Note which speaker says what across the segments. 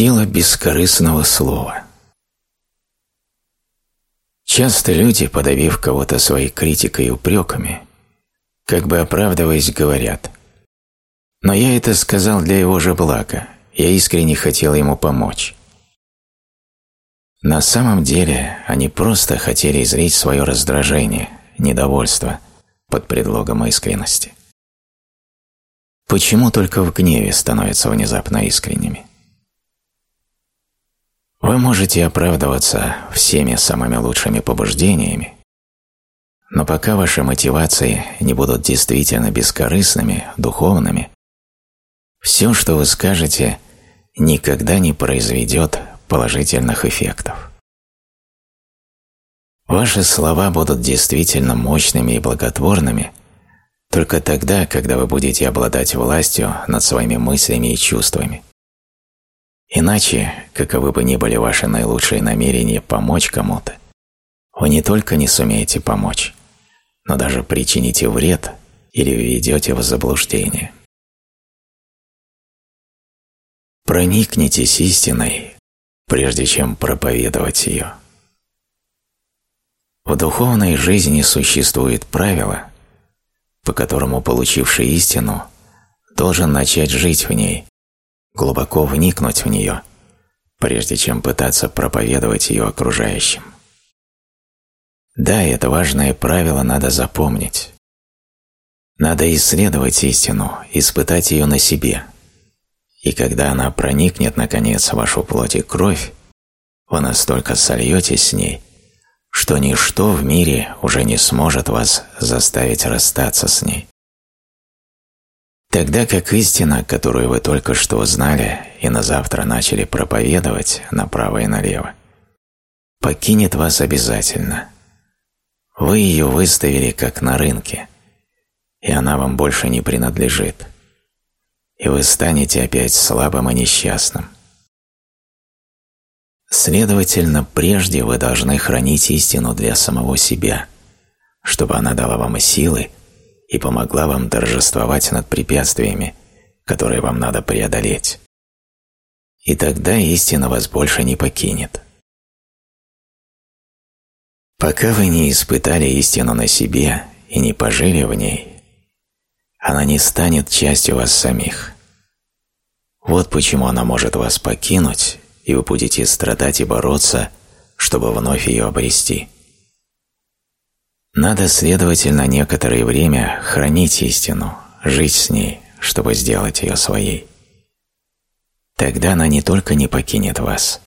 Speaker 1: Сила бескорыстного слова. Часто люди, подавив кого-то своей критикой и упреками, как бы оправдываясь, говорят «Но я это сказал для его же блага, я искренне хотел ему помочь». На самом деле они просто хотели изрить свое раздражение, недовольство под предлогом искренности. Почему только в гневе становятся внезапно искренними? Вы можете оправдываться всеми самыми лучшими побуждениями, но пока ваши мотивации не будут действительно бескорыстными, духовными, все, что вы скажете, никогда не произведет положительных эффектов. Ваши слова будут действительно мощными и благотворными только тогда, когда вы будете обладать властью над своими мыслями и чувствами. Иначе, каковы бы ни были ваши наилучшие намерения помочь кому-то, вы не только не сумеете помочь, но даже причините вред или введете в заблуждение. Проникнитесь истиной, прежде чем проповедовать ее. В духовной жизни существует правило, по которому получивший истину должен начать жить в ней, глубоко вникнуть в нее, прежде чем пытаться проповедовать ее окружающим. Да, это важное правило надо запомнить. Надо исследовать истину, испытать ее на себе. И когда она проникнет, наконец, в вашу плоть и кровь, вы настолько сольетесь с ней, что ничто в мире уже не сможет вас заставить расстаться с ней. Тогда как истина, которую вы только что узнали и на завтра начали проповедовать направо и налево, покинет вас обязательно. Вы ее выставили как на рынке, и она вам больше не принадлежит. И вы станете опять слабым и несчастным. Следовательно, прежде вы должны хранить истину для самого себя, чтобы она дала вам силы и помогла вам торжествовать над препятствиями, которые вам надо преодолеть. И тогда истина вас больше не покинет. Пока вы не испытали истину на себе и не пожили в ней, она не станет частью вас самих. Вот почему она может вас покинуть, и вы будете страдать и бороться, чтобы вновь ее обрести. Надо, следовательно, некоторое время хранить истину, жить с ней, чтобы сделать ее своей. Тогда она не только не покинет вас,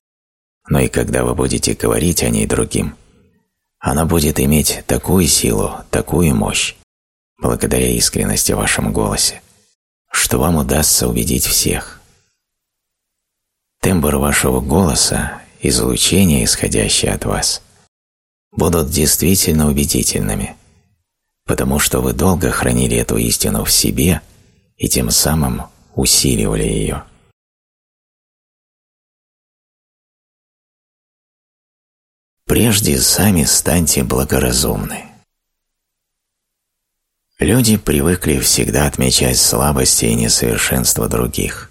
Speaker 1: но и когда вы будете говорить о ней другим, она будет иметь такую силу, такую мощь, благодаря искренности в вашем голосе, что вам удастся убедить всех. Тембр вашего голоса, излучение, исходящее от вас, будут действительно убедительными, потому что вы долго хранили эту истину в себе и тем самым усиливали ее. Прежде сами станьте благоразумны. Люди привыкли всегда отмечать слабости и несовершенства других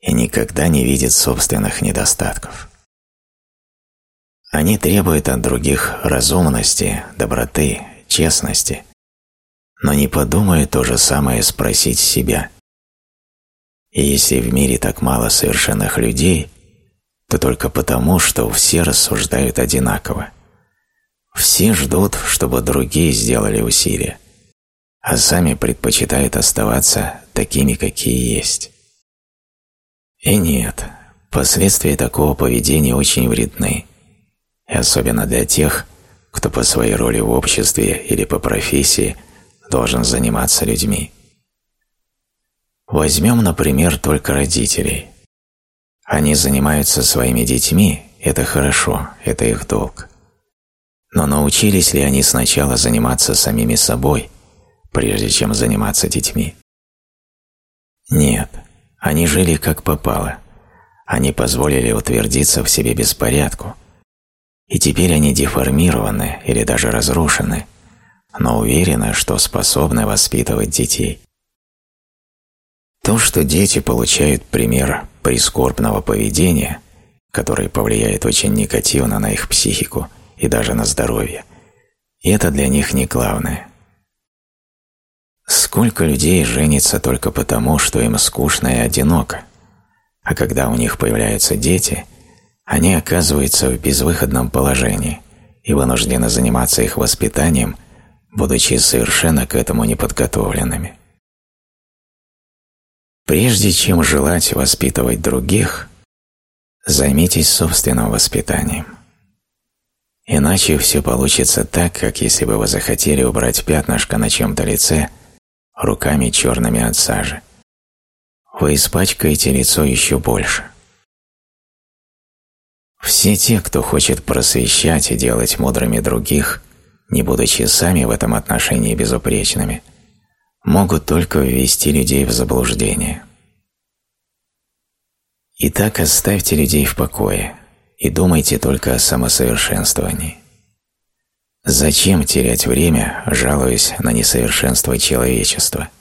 Speaker 1: и никогда не видят собственных недостатков. Они требуют от других разумности, доброты, честности, но не подумают то же самое спросить себя. И если в мире так мало совершенных людей, то только потому, что все рассуждают одинаково. Все ждут, чтобы другие сделали усилия, а сами предпочитают оставаться такими, какие есть. И нет, последствия такого поведения очень вредны особенно для тех, кто по своей роли в обществе или по профессии должен заниматься людьми. Возьмем, например, только родителей. Они занимаются своими детьми, это хорошо, это их долг. Но научились ли они сначала заниматься самими собой, прежде чем заниматься детьми? Нет, они жили как попало. Они позволили утвердиться в себе беспорядку – и теперь они деформированы или даже разрушены, но уверены, что способны воспитывать детей. То, что дети получают пример прискорбного поведения, которое повлияет очень негативно на их психику и даже на здоровье, это для них не главное. Сколько людей женится только потому, что им скучно и одиноко, а когда у них появляются дети, они оказываются в безвыходном положении и вынуждены заниматься их воспитанием, будучи совершенно к этому неподготовленными. Прежде чем желать воспитывать других, займитесь собственным воспитанием. Иначе все получится так, как если бы вы захотели убрать пятнышко на чем-то лице руками черными от сажи вы испачкаете лицо еще больше. Все те, кто хочет просвещать и делать мудрыми других, не будучи сами в этом отношении безупречными, могут только ввести людей в заблуждение. Итак, оставьте людей в покое и думайте только о самосовершенствовании. Зачем терять время, жалуясь на несовершенство человечества –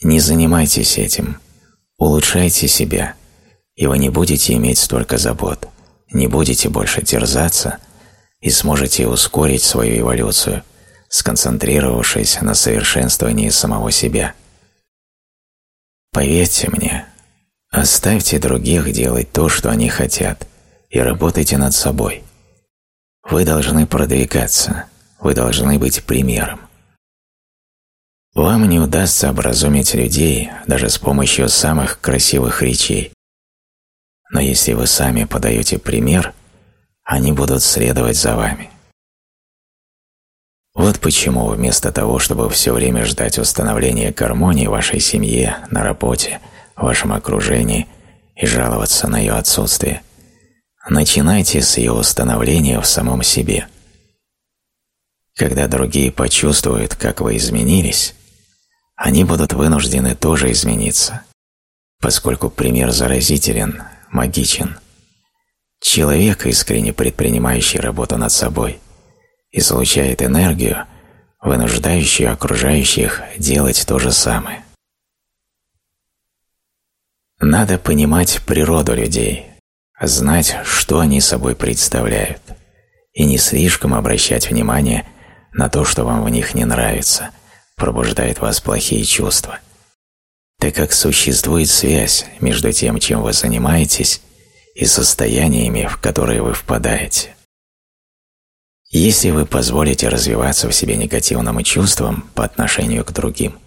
Speaker 1: не занимайтесь этим, улучшайте себя, и вы не будете иметь столько забот, не будете больше терзаться и сможете ускорить свою эволюцию, сконцентрировавшись на совершенствовании самого себя. Поверьте мне, оставьте других делать то, что они хотят, и работайте над собой. Вы должны продвигаться, вы должны быть примером. Вам не удастся образумить людей даже с помощью самых красивых речей. Но если вы сами подаете пример, они будут следовать за вами. Вот почему вместо того, чтобы все время ждать установления гармонии в вашей семье, на работе, в вашем окружении и жаловаться на ее отсутствие, начинайте с ее установления в самом себе. Когда другие почувствуют, как вы изменились, они будут вынуждены тоже измениться, поскольку пример заразителен, магичен. Человек, искренне предпринимающий работу над собой, излучает энергию, вынуждающую окружающих делать то же самое. Надо понимать природу людей, знать, что они собой представляют, и не слишком обращать внимание на то, что вам в них не нравится, пробуждает вас плохие чувства, так как существует связь между тем, чем вы занимаетесь, и состояниями, в которые вы впадаете. Если вы позволите развиваться в себе негативным чувствам по отношению к другим,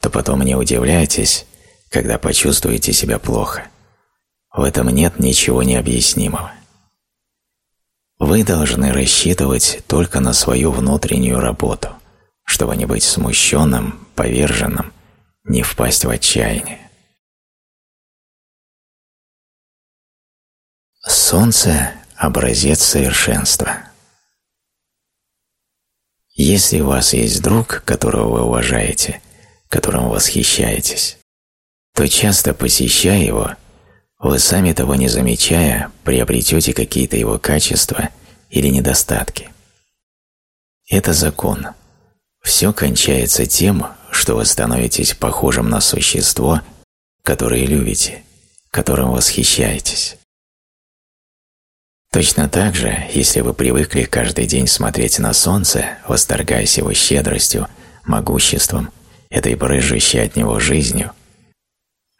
Speaker 1: то потом не удивляйтесь, когда почувствуете себя плохо. В этом нет ничего необъяснимого. Вы должны рассчитывать только на свою внутреннюю работу – чтобы не быть смущенным, поверженным, не впасть в отчаяние. Солнце – образец совершенства. Если у вас есть друг, которого вы уважаете, которым восхищаетесь, то часто посещая его, вы сами того не замечая, приобретете какие-то его качества или недостатки. Это закон – все кончается тем, что вы становитесь похожим на существо, которое любите, которым восхищаетесь. Точно так же, если вы привыкли каждый день смотреть на солнце, восторгаясь его щедростью, могуществом, этой брыжущей от него жизнью,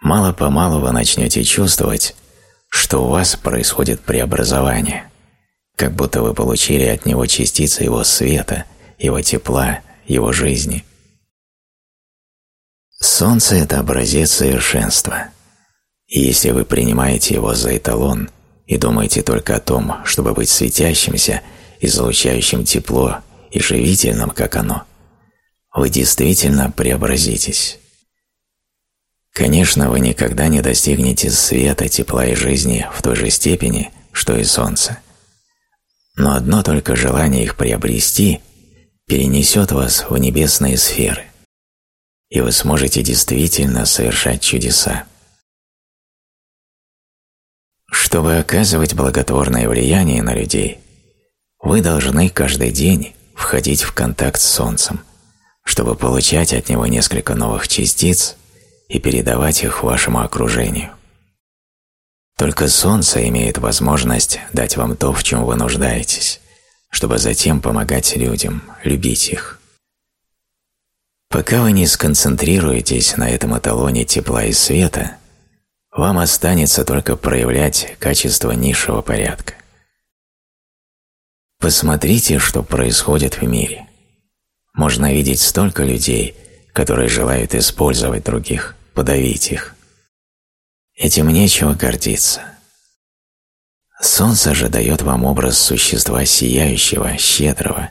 Speaker 1: мало-помалу вы начнете чувствовать, что у вас происходит преобразование, как будто вы получили от него частицы его света, его тепла, его жизни. Солнце – это образец совершенства. И если вы принимаете его за эталон и думаете только о том, чтобы быть светящимся, излучающим тепло и живительным, как оно, вы действительно преобразитесь. Конечно, вы никогда не достигнете света, тепла и жизни в той же степени, что и солнце. Но одно только желание их приобрести – перенесет вас в небесные сферы, и вы сможете действительно совершать чудеса. Чтобы оказывать благотворное влияние на людей, вы должны каждый день входить в контакт с Солнцем, чтобы получать от него несколько новых частиц и передавать их вашему окружению. Только Солнце имеет возможность дать вам то, в чем вы нуждаетесь, чтобы затем помогать людям, любить их. Пока вы не сконцентрируетесь на этом эталоне тепла и света, вам останется только проявлять качество низшего порядка. Посмотрите, что происходит в мире. Можно видеть столько людей, которые желают использовать других, подавить их. Этим нечего гордиться. Солнце же дает вам образ существа сияющего, щедрого,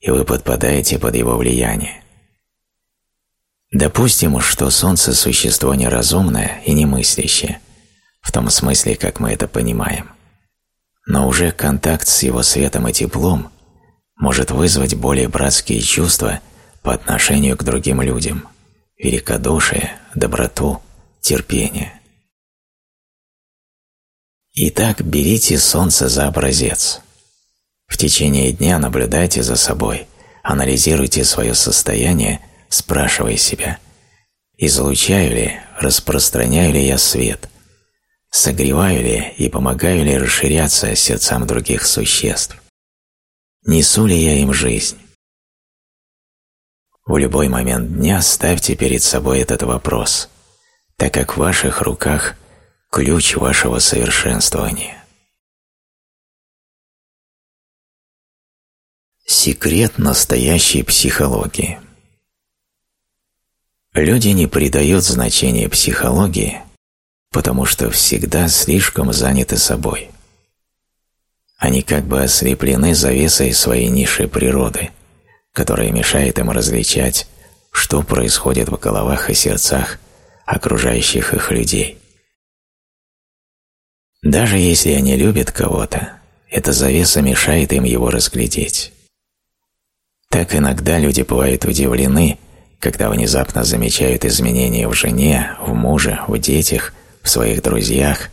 Speaker 1: и вы подпадаете под его влияние. Допустим, что Солнце – существо неразумное и немыслящее, в том смысле, как мы это понимаем. Но уже контакт с его светом и теплом может вызвать более братские чувства по отношению к другим людям, великодушие, доброту, терпение. Итак, берите Солнце за образец. В течение дня наблюдайте за собой, анализируйте свое состояние – спрашивая себя, излучаю ли, распространяю ли я свет, согреваю ли и помогаю ли расширяться сердцам других существ, несу ли я им жизнь. В любой момент дня ставьте перед собой этот вопрос, так как в ваших руках ключ вашего совершенствования. Секрет настоящей психологии Люди не придают значения психологии, потому что всегда слишком заняты собой. Они как бы ослеплены завесой своей низшей природы, которая мешает им различать, что происходит в головах и сердцах окружающих их людей. Даже если они любят кого-то, эта завеса мешает им его разглядеть. Так иногда люди бывают удивлены, когда внезапно замечают изменения в жене, в муже, в детях, в своих друзьях,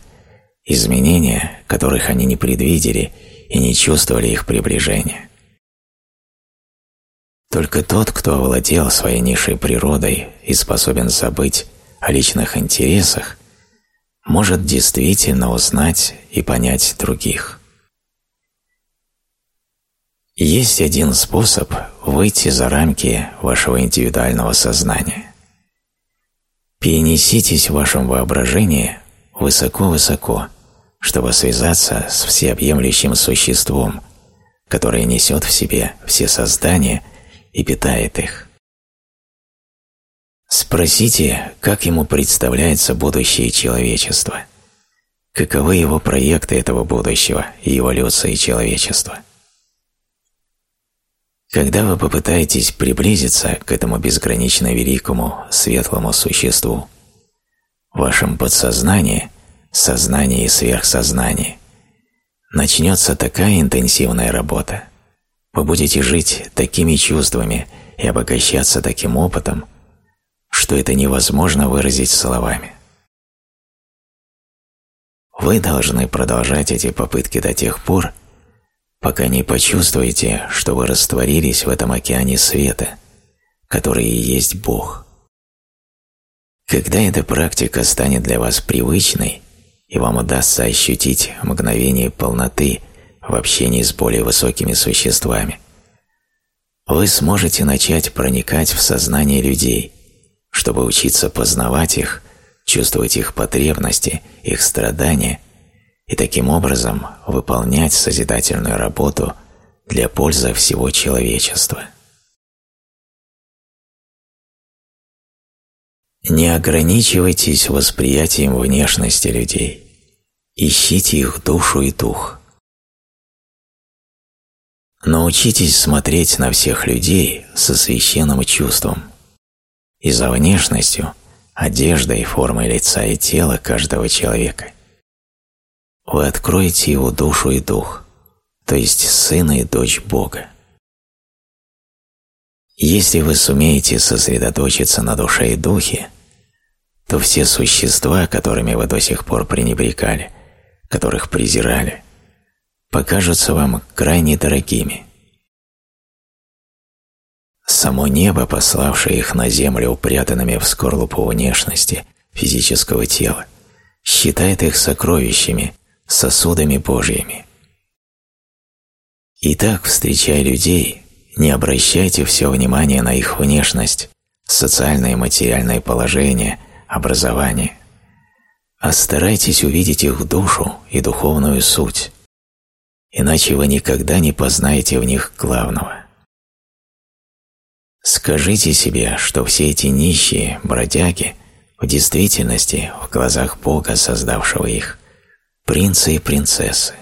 Speaker 1: изменения, которых они не предвидели и не чувствовали их приближения. Только тот, кто овладел своей низшей природой и способен забыть о личных интересах, может действительно узнать и понять других. Есть один способ выйти за рамки вашего индивидуального сознания. Перенеситесь в вашем воображении высоко-высоко, чтобы связаться с всеобъемлющим существом, которое несет в себе все создания и питает их. Спросите, как ему представляется будущее человечества, каковы его проекты этого будущего и эволюции человечества – когда вы попытаетесь приблизиться к этому безгранично великому, светлому существу, в вашем подсознании, сознании и сверхсознании начнется такая интенсивная работа, вы будете жить такими чувствами и обогащаться таким опытом, что это невозможно выразить словами. Вы должны продолжать эти попытки до тех пор, пока не почувствуете, что вы растворились в этом океане света, который и есть Бог. Когда эта практика станет для вас привычной, и вам удастся ощутить мгновение полноты в общении с более высокими существами, вы сможете начать проникать в сознание людей, чтобы учиться познавать их, чувствовать их потребности, их страдания – и таким образом выполнять созидательную работу для пользы всего человечества. Не ограничивайтесь восприятием внешности людей. Ищите их душу и дух. Научитесь смотреть на всех людей со священным чувством и за внешностью, одеждой, формой лица и тела каждого человека вы откроете его душу и дух, то есть сына и дочь Бога. Если вы сумеете сосредоточиться на душе и духе, то все существа, которыми вы до сих пор пренебрегали, которых презирали, покажутся вам крайне дорогими. Само небо, пославшее их на землю упрятанными в скорлупу внешности физического тела, считает их сокровищами, сосудами Божьими. Итак, встречая людей, не обращайте все внимание на их внешность, социальное и материальное положение, образование, а старайтесь увидеть их душу и духовную суть, иначе вы никогда не познаете в них главного. Скажите себе, что все эти нищие, бродяги, в действительности, в глазах Бога, создавшего их, принцы и принцессы.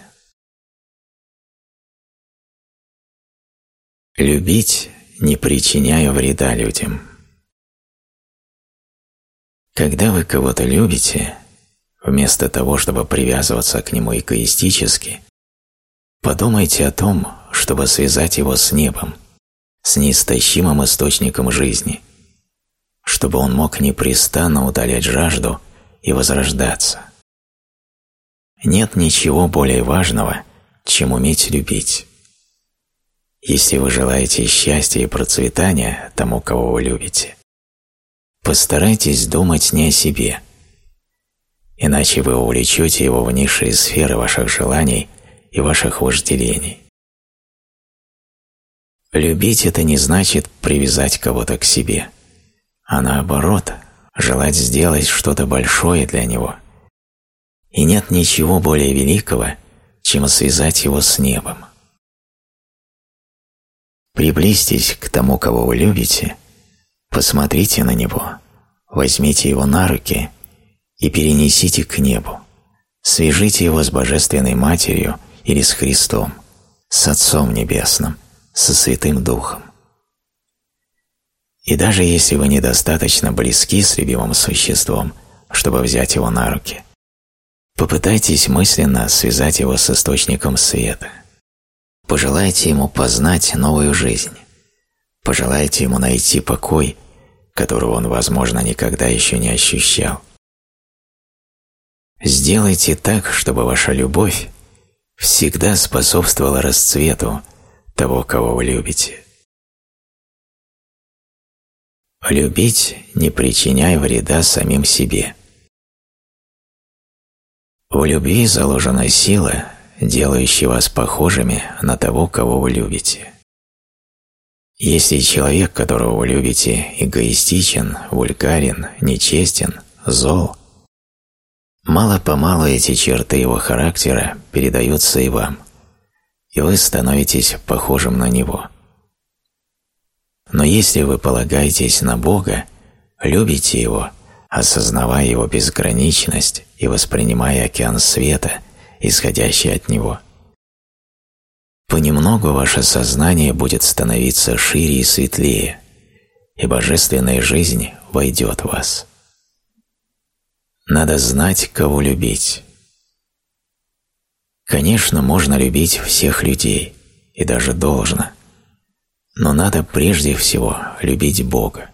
Speaker 1: Любить, не причиняя вреда людям. Когда вы кого-то любите, вместо того, чтобы привязываться к нему эгоистически, подумайте о том, чтобы связать его с небом, с неистощимым источником жизни, чтобы он мог непрестанно удалять жажду и возрождаться. Нет ничего более важного, чем уметь любить. Если вы желаете счастья и процветания тому, кого вы любите, постарайтесь думать не о себе, иначе вы увлечете его в низшие сферы ваших желаний и ваших вожделений. Любить – это не значит привязать кого-то к себе, а наоборот, желать сделать что-то большое для него. И нет ничего более великого, чем связать его с небом. Приблизьтесь к тому, кого вы любите, посмотрите на него, возьмите его на руки и перенесите к небу. Свяжите его с Божественной Матерью или с Христом, с Отцом Небесным, со Святым Духом. И даже если вы недостаточно близки с любимым существом, чтобы взять его на руки, попытайтесь мысленно связать его с источником света. Пожелайте ему познать новую жизнь. Пожелайте ему найти покой, которого он, возможно, никогда еще не ощущал. Сделайте так, чтобы ваша любовь всегда способствовала расцвету того, кого вы любите. Любить, не причиняя вреда самим себе. В любви заложена сила, делающая вас похожими на того, кого вы любите. Если человек, которого вы любите, эгоистичен, вульгарен, нечестен, зол, мало-помалу эти черты его характера передаются и вам – и вы становитесь похожим на Него. Но если вы полагаетесь на Бога, любите Его, осознавая Его безграничность и воспринимая океан света, исходящий от Него, понемногу ваше сознание будет становиться шире и светлее, и божественная жизнь войдет в вас. Надо знать, кого любить. Конечно, можно любить всех людей, и даже должно. Но надо прежде всего любить Бога.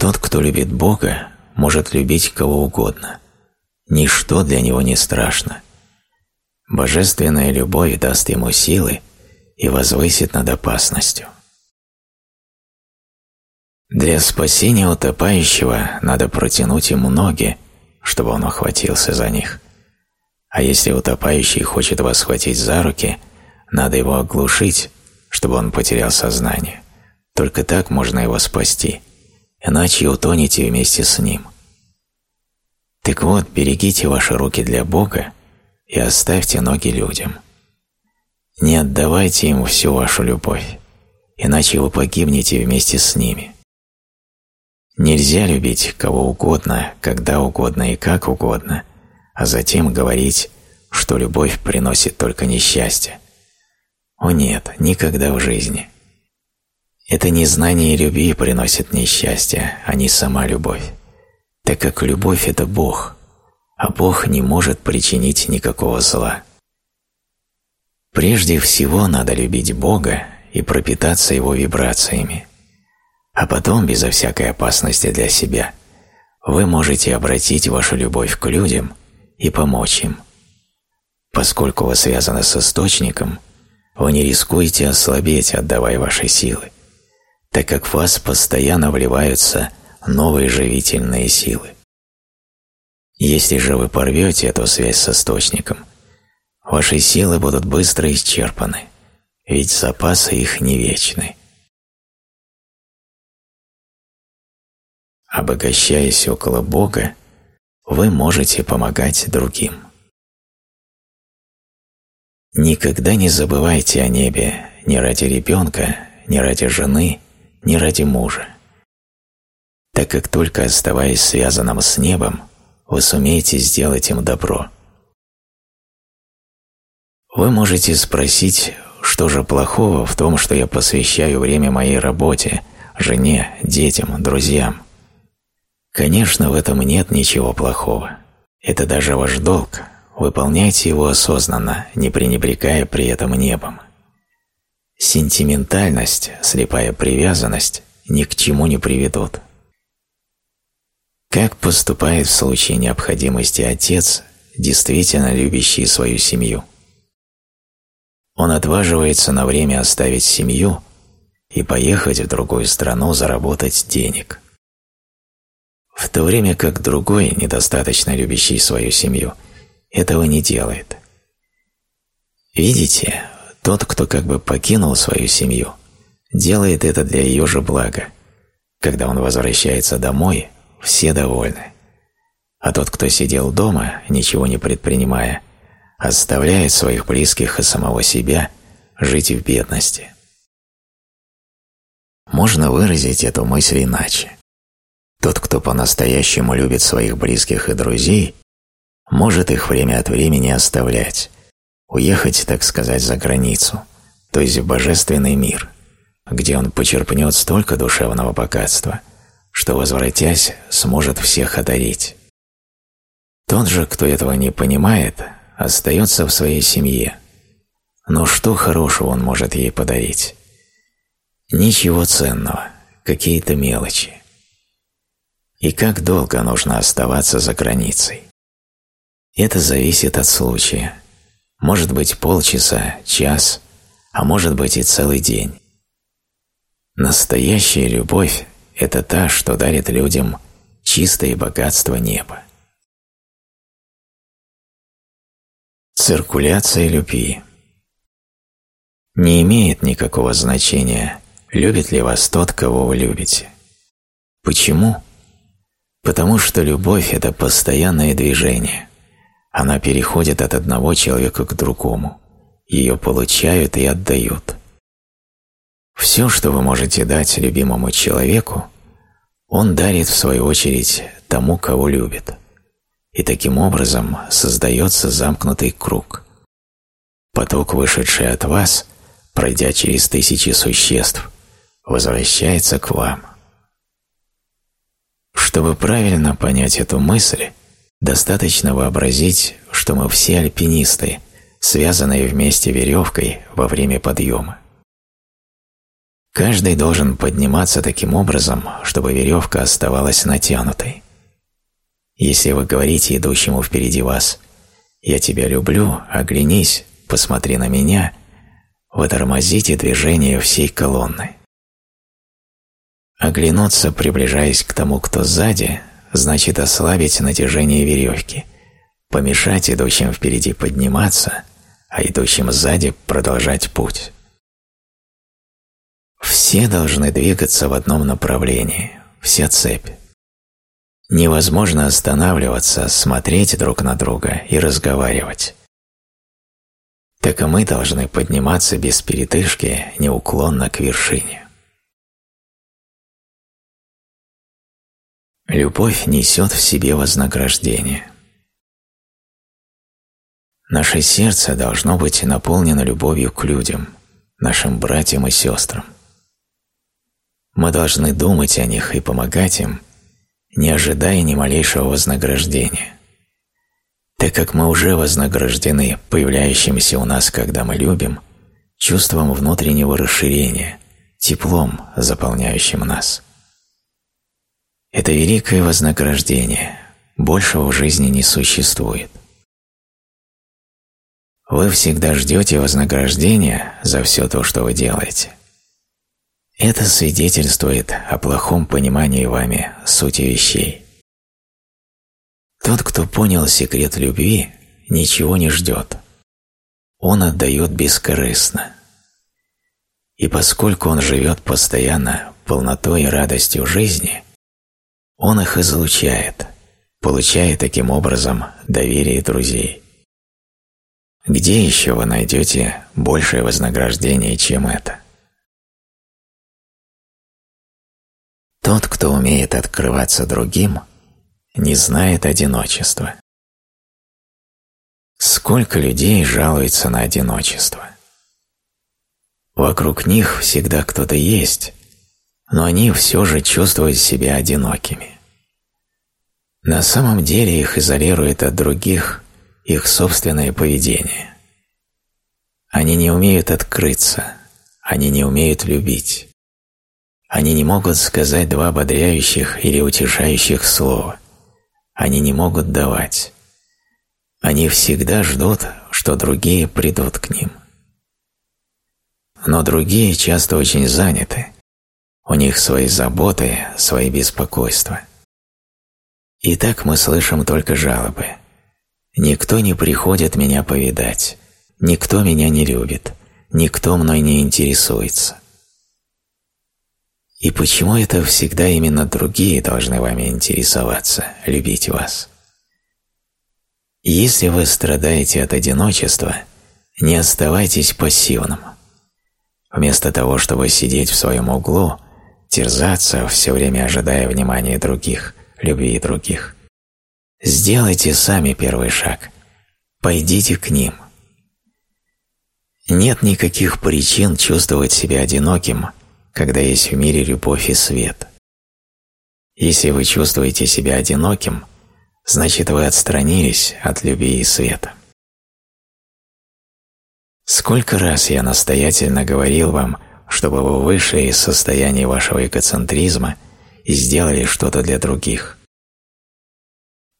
Speaker 1: Тот, кто любит Бога, может любить кого угодно. Ничто для него не страшно. Божественная любовь даст ему силы и возвысит над опасностью. Для спасения утопающего надо протянуть ему ноги, чтобы он охватился за них – а если утопающий хочет вас схватить за руки, надо его оглушить, чтобы он потерял сознание. Только так можно его спасти, иначе утонете вместе с ним. Так вот, берегите ваши руки для Бога и оставьте ноги людям. Не отдавайте им всю вашу любовь, иначе вы погибнете вместе с ними. Нельзя любить кого угодно, когда угодно и как угодно – а затем говорить, что любовь приносит только несчастье. О нет, никогда в жизни. Это незнание любви приносит несчастье, а не сама любовь, так как любовь – это Бог, а Бог не может причинить никакого зла. Прежде всего надо любить Бога и пропитаться Его вибрациями, а потом, безо всякой опасности для себя, вы можете обратить вашу любовь к людям и помочь им. Поскольку вы связаны с источником, вы не рискуете ослабеть, отдавая ваши силы. Так как в вас постоянно вливаются новые живительные силы. Если же вы порвете эту связь с источником, ваши силы будут быстро исчерпаны, ведь запасы их не вечны. Обогащаясь около Бога, вы можете помогать другим. Никогда не забывайте о небе ни ради ребенка, ни ради жены, ни ради мужа. Так как только оставаясь связанным с небом, вы сумеете сделать им добро. Вы можете спросить, что же плохого в том, что я посвящаю время моей работе, жене, детям, друзьям. Конечно, в этом нет ничего плохого. Это даже ваш долг. Выполняйте его осознанно, не пренебрегая при этом небом. Сентиментальность, слепая привязанность ни к чему не приведут. Как поступает в случае необходимости отец, действительно любящий свою семью? Он отваживается на время оставить семью и поехать в другую страну заработать денег. В то время как другой, недостаточно любящий свою семью, этого не делает. Видите, тот, кто как бы покинул свою семью, делает это для ее же блага. Когда он возвращается домой, все довольны. А тот, кто сидел дома, ничего не предпринимая, оставляет своих близких и самого себя жить в бедности. Можно выразить эту мысль иначе. Тот, кто по-настоящему любит своих близких и друзей, может их время от времени оставлять, уехать, так сказать, за границу, то есть в божественный мир, где он почерпнет столько душевного богатства, что, возвратясь, сможет всех одарить. Тот же, кто этого не понимает, остается в своей семье. Но что хорошего он может ей подарить? Ничего ценного, какие-то мелочи. И как долго нужно оставаться за границей? Это зависит от случая. Может быть полчаса, час, а может быть и целый день. Настоящая любовь это та, что дарит людям чистое богатство неба. Циркуляция любви Не имеет никакого значения, любит ли вас тот, кого вы любите. Почему? Потому что любовь – это постоянное движение. Она переходит от одного человека к другому. Ее получают и отдают. Все, что вы можете дать любимому человеку, он дарит в свою очередь тому, кого любит. И таким образом создается замкнутый круг. Поток, вышедший от вас, пройдя через тысячи существ, возвращается к вам. Чтобы правильно понять эту мысль, достаточно вообразить, что мы все альпинисты, связанные вместе веревкой во время подъема. Каждый должен подниматься таким образом, чтобы веревка оставалась натянутой. Если вы говорите идущему впереди вас «Я тебя люблю, оглянись, посмотри на меня», вы тормозите движение всей колонны. Оглянуться, приближаясь к тому, кто сзади, значит ослабить натяжение веревки, помешать идущим впереди подниматься, а идущим сзади продолжать путь. Все должны двигаться в одном направлении, вся цепь. Невозможно останавливаться, смотреть друг на друга и разговаривать. Так и мы должны подниматься без передышки неуклонно к вершине. Любовь несет в себе вознаграждение. Наше сердце должно быть наполнено любовью к людям, нашим братьям и сестрам. Мы должны думать о них и помогать им, не ожидая ни малейшего вознаграждения. Так как мы уже вознаграждены появляющимся у нас, когда мы любим, чувством внутреннего расширения, теплом, заполняющим нас. Это великое вознаграждение, большего в жизни не существует. Вы всегда ждете вознаграждения за все то, что вы делаете. Это свидетельствует о плохом понимании вами сути вещей. Тот, кто понял секрет любви, ничего не ждет. Он отдает бескорыстно. И поскольку он живет постоянно полнотой и радостью жизни, он их излучает, получая таким образом доверие друзей. Где еще вы найдете большее вознаграждение, чем это? Тот, кто умеет открываться другим, не знает одиночества. Сколько людей жалуется на одиночество? Вокруг них всегда кто-то есть, но они все же чувствуют себя одинокими. На самом деле их изолирует от других их собственное поведение. Они не умеют открыться, они не умеют любить. Они не могут сказать два ободряющих или утешающих слова. Они не могут давать. Они всегда ждут, что другие придут к ним. Но другие часто очень заняты. У них свои заботы, свои беспокойства. И так мы слышим только жалобы. Никто не приходит меня повидать. Никто меня не любит. Никто мной не интересуется. И почему это всегда именно другие должны вами интересоваться, любить вас? Если вы страдаете от одиночества, не оставайтесь пассивным. Вместо того, чтобы сидеть в своем углу, терзаться, все время ожидая внимания других, любви других, сделайте сами первый шаг. Пойдите к ним. Нет никаких причин чувствовать себя одиноким – когда есть в мире любовь и свет. Если вы чувствуете себя одиноким, значит вы отстранились от любви и света. Сколько раз я настоятельно говорил вам, чтобы вы вышли из состояния вашего эгоцентризма и сделали что-то для других.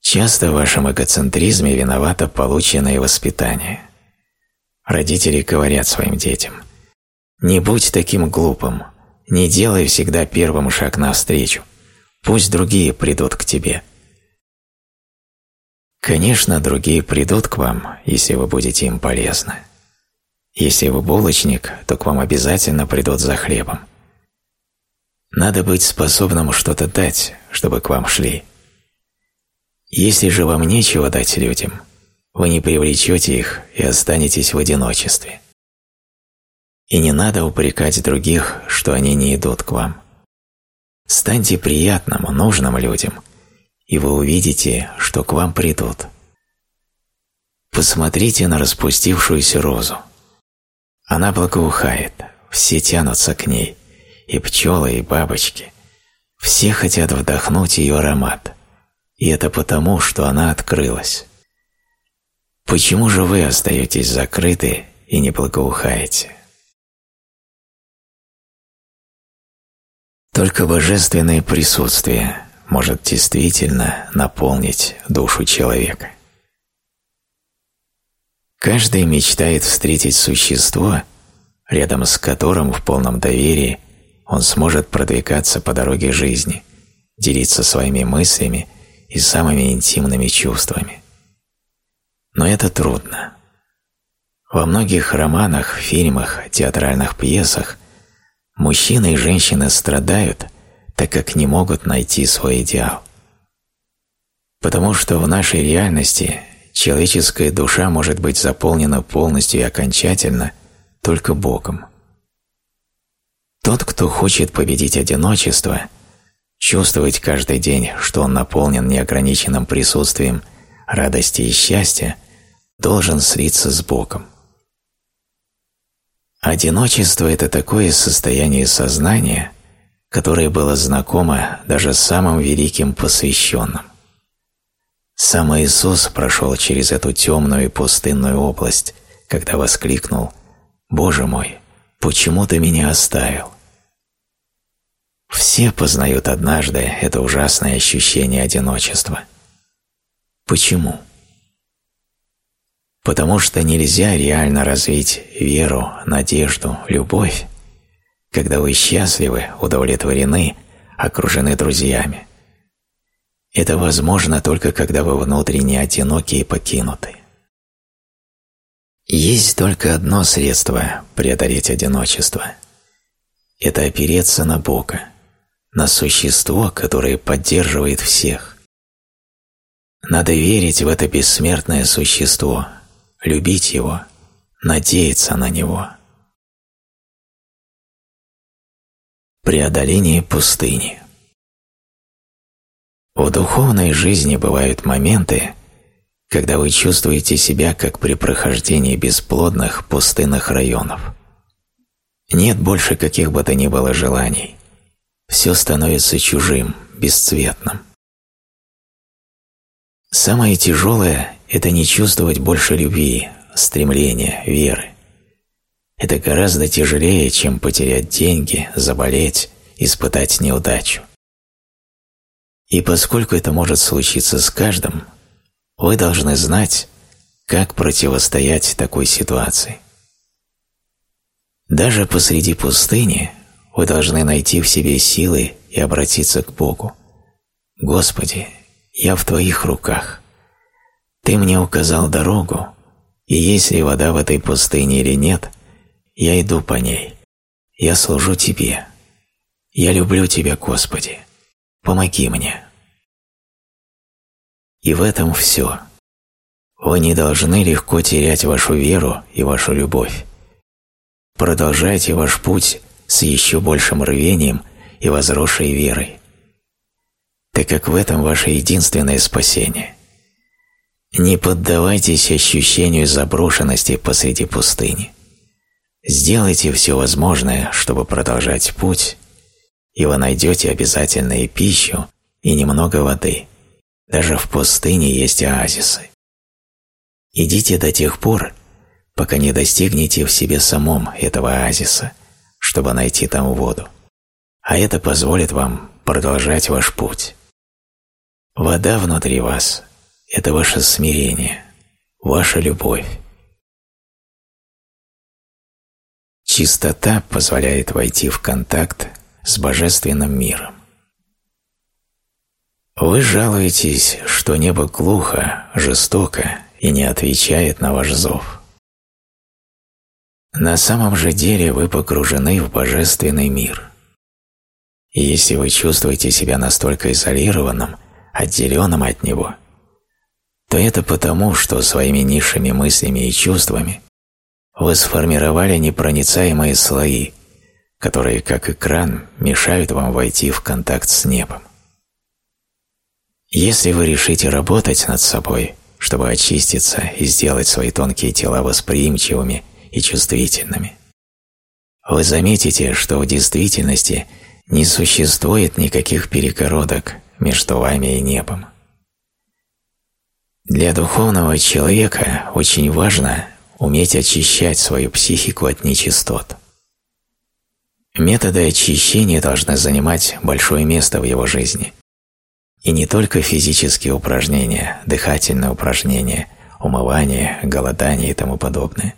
Speaker 1: Часто в вашем эгоцентризме виновато полученное воспитание. Родители говорят своим детям «Не будь таким глупым, не делай всегда первым шаг навстречу. Пусть другие придут к тебе. Конечно, другие придут к вам, если вы будете им полезны. Если вы булочник, то к вам обязательно придут за хлебом. Надо быть способным что-то дать, чтобы к вам шли. Если же вам нечего дать людям, вы не привлечете их и останетесь в одиночестве. И не надо упрекать других, что они не идут к вам. Станьте приятным, нужным людям, и вы увидите, что к вам придут. Посмотрите на распустившуюся розу. Она благоухает, все тянутся к ней, и пчелы, и бабочки. Все хотят вдохнуть ее аромат, и это потому, что она открылась. Почему же вы остаетесь закрыты и не благоухаете? Только божественное присутствие может действительно наполнить душу человека. Каждый мечтает встретить существо, рядом с которым в полном доверии он сможет продвигаться по дороге жизни, делиться своими мыслями и самыми интимными чувствами. Но это трудно. Во многих романах, фильмах, театральных пьесах Мужчины и женщины страдают, так как не могут найти свой идеал. Потому что в нашей реальности человеческая душа может быть заполнена полностью и окончательно только Богом. Тот, кто хочет победить одиночество, чувствовать каждый день, что он наполнен неограниченным присутствием радости и счастья, должен слиться с Богом. Одиночество – это такое состояние сознания, которое было знакомо даже самым великим посвященным. Сам Иисус прошел через эту темную и пустынную область, когда воскликнул «Боже мой, почему ты меня оставил?» Все познают однажды это ужасное ощущение одиночества. Почему? потому что нельзя реально развить веру, надежду, любовь, когда вы счастливы, удовлетворены, окружены друзьями. Это возможно только когда вы внутренне одиноки и покинуты. Есть только одно средство преодолеть одиночество. Это опереться на Бога, на существо, которое поддерживает всех. Надо верить в это бессмертное существо, любить его, надеяться на него. Преодоление пустыни В духовной жизни бывают моменты, когда вы чувствуете себя как при прохождении бесплодных пустынных районов. Нет больше каких бы то ни было желаний. Все становится чужим, бесцветным. Самое тяжелое – это не чувствовать больше любви, стремления, веры. Это гораздо тяжелее, чем потерять деньги, заболеть, испытать неудачу. И поскольку это может случиться с каждым, вы должны знать, как противостоять такой ситуации. Даже посреди пустыни вы должны найти в себе силы и обратиться к Богу. «Господи, я в Твоих руках. Ты мне указал дорогу, и есть ли вода в этой пустыне или нет, я иду по ней. Я служу Тебе. Я люблю Тебя, Господи. Помоги мне». И в этом все. Вы не должны легко терять вашу веру и вашу любовь. Продолжайте ваш путь с еще большим рвением и возросшей верой, так как в этом ваше единственное спасение. Не поддавайтесь ощущению заброшенности посреди пустыни. Сделайте все возможное, чтобы продолжать путь, и вы найдете обязательно и пищу, и немного воды. Даже в пустыне есть оазисы. Идите до тех пор, пока не достигнете в себе самом этого оазиса, чтобы найти там воду. А это позволит вам продолжать ваш путь. Вода внутри вас – это ваше смирение, ваша любовь. Чистота позволяет войти в контакт с божественным миром. Вы жалуетесь, что небо глухо, жестоко и не отвечает на ваш зов. На самом же деле вы погружены в божественный мир. И если вы чувствуете себя настолько изолированным, отделенным от него, то это потому, что своими низшими мыслями и чувствами вы сформировали непроницаемые слои, которые, как экран, мешают вам войти в контакт с небом. Если вы решите работать над собой, чтобы очиститься и сделать свои тонкие тела восприимчивыми и чувствительными, вы заметите, что в действительности не существует никаких перегородок между вами и небом. Для духовного человека очень важно уметь очищать свою психику от нечистот. Методы очищения должны занимать большое место в его жизни – и не только физические упражнения, дыхательные упражнения, умывание, голодание и тому подобное,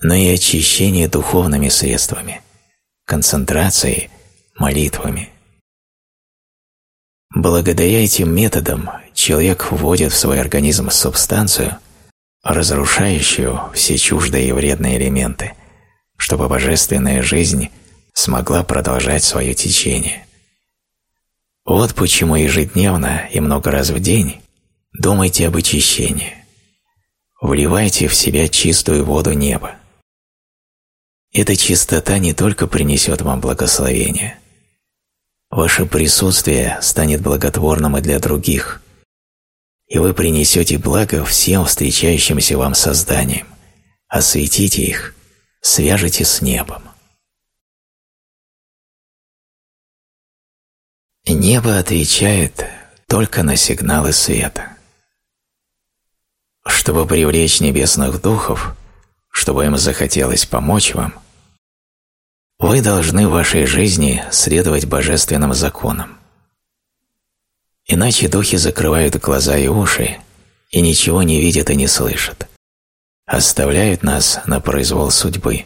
Speaker 1: но и очищение духовными средствами, концентрацией, молитвами. Благодаря этим методам человек вводит в свой организм субстанцию, разрушающую все чуждые и вредные элементы, чтобы божественная жизнь смогла продолжать свое течение. Вот почему ежедневно и много раз в день думайте об очищении. Вливайте в себя чистую воду неба. Эта чистота не только принесет вам благословение. Ваше присутствие станет благотворным и для других, и вы принесете благо всем встречающимся вам созданиям, осветите их, свяжете с небом. Небо отвечает только на сигналы света. Чтобы привлечь небесных духов, чтобы им захотелось помочь вам, вы должны в вашей жизни следовать божественным законам. Иначе духи закрывают глаза и уши и ничего не видят и не слышат, оставляют нас на произвол судьбы.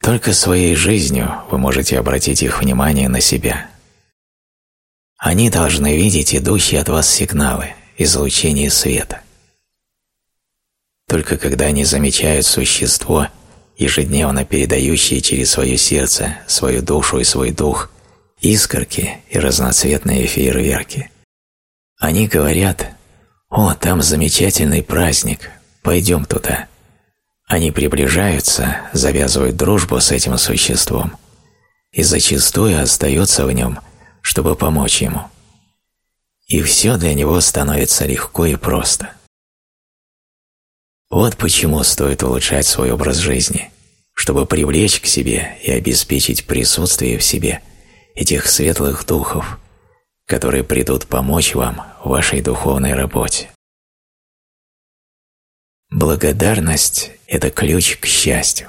Speaker 1: Только своей жизнью вы можете обратить их внимание на себя. Они должны видеть идущие от вас сигналы, излучение света. Только когда они замечают существо, ежедневно передающее через свое сердце, свою душу и свой дух, искорки и разноцветные фейерверки, они говорят «О, там замечательный праздник, пойдем туда». Они приближаются, завязывают дружбу с этим существом и зачастую остаются в нем, чтобы помочь ему. И все для него становится легко и просто. Вот почему стоит улучшать свой образ жизни, чтобы привлечь к себе и обеспечить присутствие в себе этих светлых духов, которые придут помочь вам в вашей духовной работе. Благодарность – это ключ к счастью.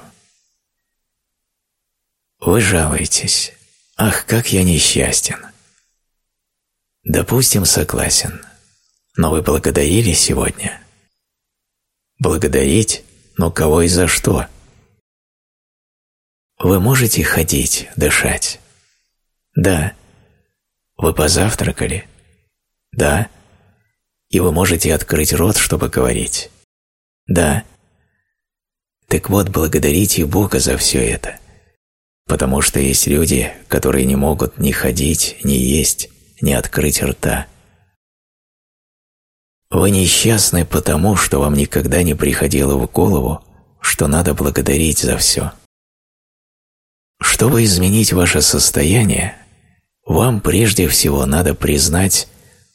Speaker 1: Вы жалуетесь. Ах, как я несчастен. Допустим, согласен. Но вы благодарили сегодня? Благодарить? Но кого и за что? Вы можете ходить, дышать? Да. Вы позавтракали? Да. И вы можете открыть рот, чтобы говорить? Да. Так вот, благодарите Бога за все это. Потому что есть люди, которые не могут ни ходить, ни есть, ни открыть рта. Вы несчастны потому, что вам никогда не приходило в голову, что надо благодарить за все. Чтобы изменить ваше состояние, вам прежде всего надо признать,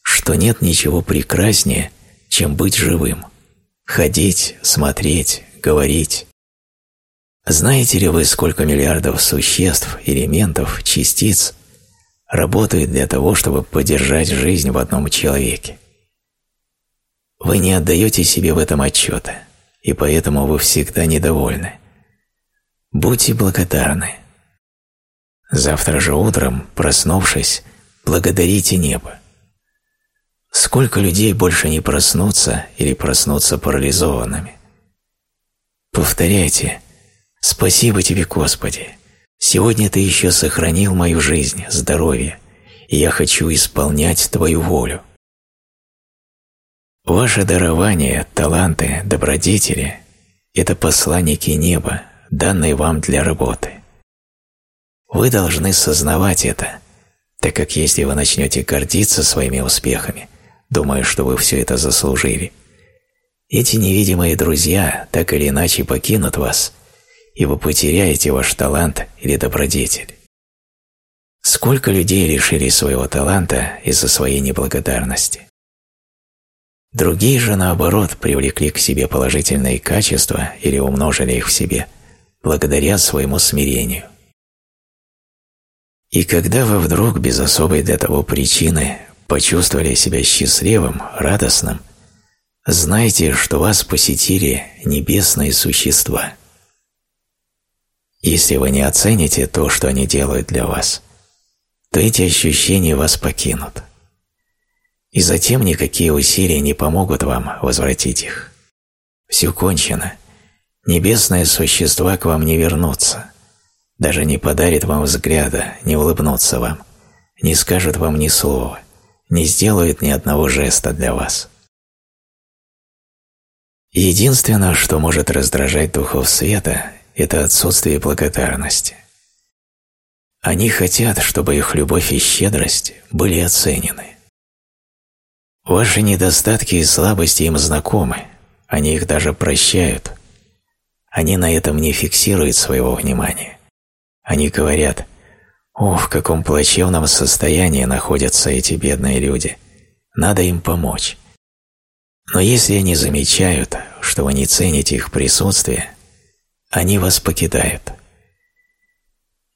Speaker 1: что нет ничего прекраснее, чем быть живым – ходить, смотреть, говорить. Знаете ли вы, сколько миллиардов существ, элементов, частиц работают для того, чтобы поддержать жизнь в одном человеке? Вы не отдаете себе в этом отчета, и поэтому вы всегда недовольны. Будьте благодарны. Завтра же утром, проснувшись, благодарите небо. Сколько людей больше не проснутся или проснутся парализованными? Повторяйте «Спасибо тебе, Господи! Сегодня Ты еще сохранил мою жизнь, здоровье, и я хочу исполнять Твою волю». Ваше дарование, таланты, добродетели – это посланники неба, данные вам для работы. Вы должны сознавать это, так как если вы начнете гордиться своими успехами, думая, что вы все это заслужили. Эти невидимые друзья так или иначе покинут вас, и вы потеряете ваш талант или добродетель. Сколько людей лишили своего таланта из-за своей неблагодарности? Другие же, наоборот, привлекли к себе положительные качества или умножили их в себе, благодаря своему смирению. И когда вы вдруг, без особой для того причины, почувствовали себя счастливым, радостным, знайте, что вас посетили небесные существа. Если вы не оцените то, что они делают для вас, то эти ощущения вас покинут. И затем никакие усилия не помогут вам возвратить их. Все кончено. Небесные существа к вам не вернутся. Даже не подарят вам взгляда, не улыбнутся вам, не скажут вам ни слова – не сделает ни одного жеста для вас. Единственное, что может раздражать духов света, это отсутствие благодарности. Они хотят, чтобы их любовь и щедрость были оценены. Ваши недостатки и слабости им знакомы, они их даже прощают. Они на этом не фиксируют своего внимания. Они говорят о, в каком плачевном состоянии находятся эти бедные люди. Надо им помочь. Но если они замечают, что вы не цените их присутствие, они вас покидают.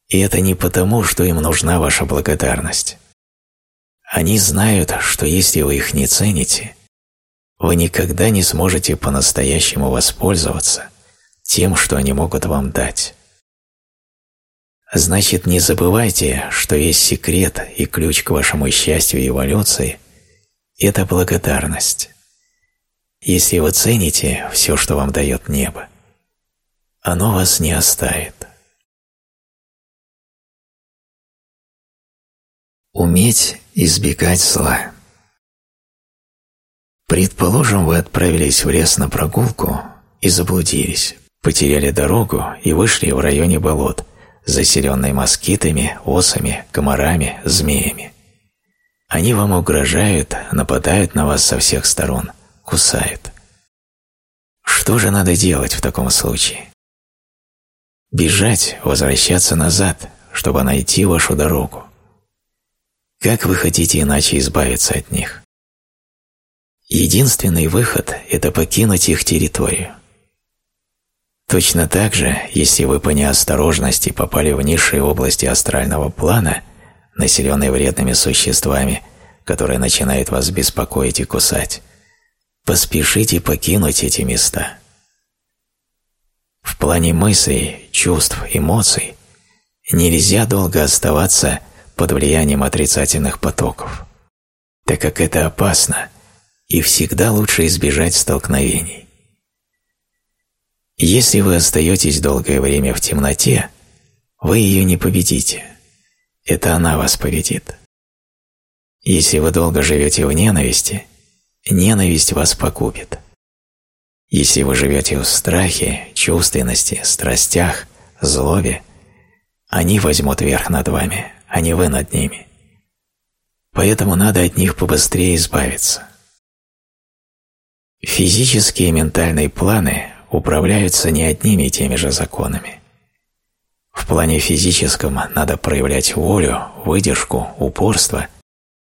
Speaker 1: И это не потому, что им нужна ваша благодарность. Они знают, что если вы их не цените, вы никогда не сможете по-настоящему воспользоваться тем, что они могут вам дать. Значит, не забывайте, что есть секрет и ключ к вашему счастью и эволюции – это благодарность. Если вы цените все, что вам дает небо, оно вас не оставит. Уметь избегать зла. Предположим, вы отправились в лес на прогулку и заблудились, потеряли дорогу и вышли в районе болот – заселенной москитами, осами, комарами, змеями. Они вам угрожают, нападают на вас со всех сторон, кусают. Что же надо делать в таком случае? Бежать, возвращаться назад, чтобы найти вашу дорогу. Как вы хотите иначе избавиться от них? Единственный выход – это покинуть их территорию. Точно так же, если вы по неосторожности попали в низшие области астрального плана, населенные вредными существами, которые начинают вас беспокоить и кусать, поспешите покинуть эти места. В плане мыслей, чувств, эмоций нельзя долго оставаться под влиянием отрицательных потоков, так как это опасно, и всегда лучше избежать столкновений. Если вы остаетесь долгое время в темноте, вы ее не победите. Это она вас победит. Если вы долго живете в ненависти, ненависть вас погубит. Если вы живете в страхе, чувственности, страстях, злобе, они возьмут верх над вами, а не вы над ними. Поэтому надо от них побыстрее избавиться. Физические и ментальные планы управляются не одними и теми же законами. В плане физическом надо проявлять волю, выдержку, упорство,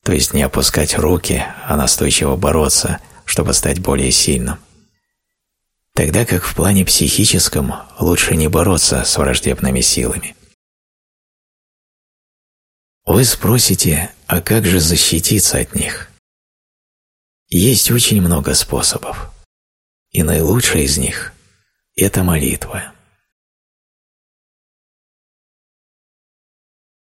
Speaker 1: то есть не опускать руки, а настойчиво бороться, чтобы стать более сильным. Тогда как в плане психическом лучше не бороться с враждебными силами. Вы спросите, а как же защититься от них? Есть очень много способов, и наилучший из них – это молитва.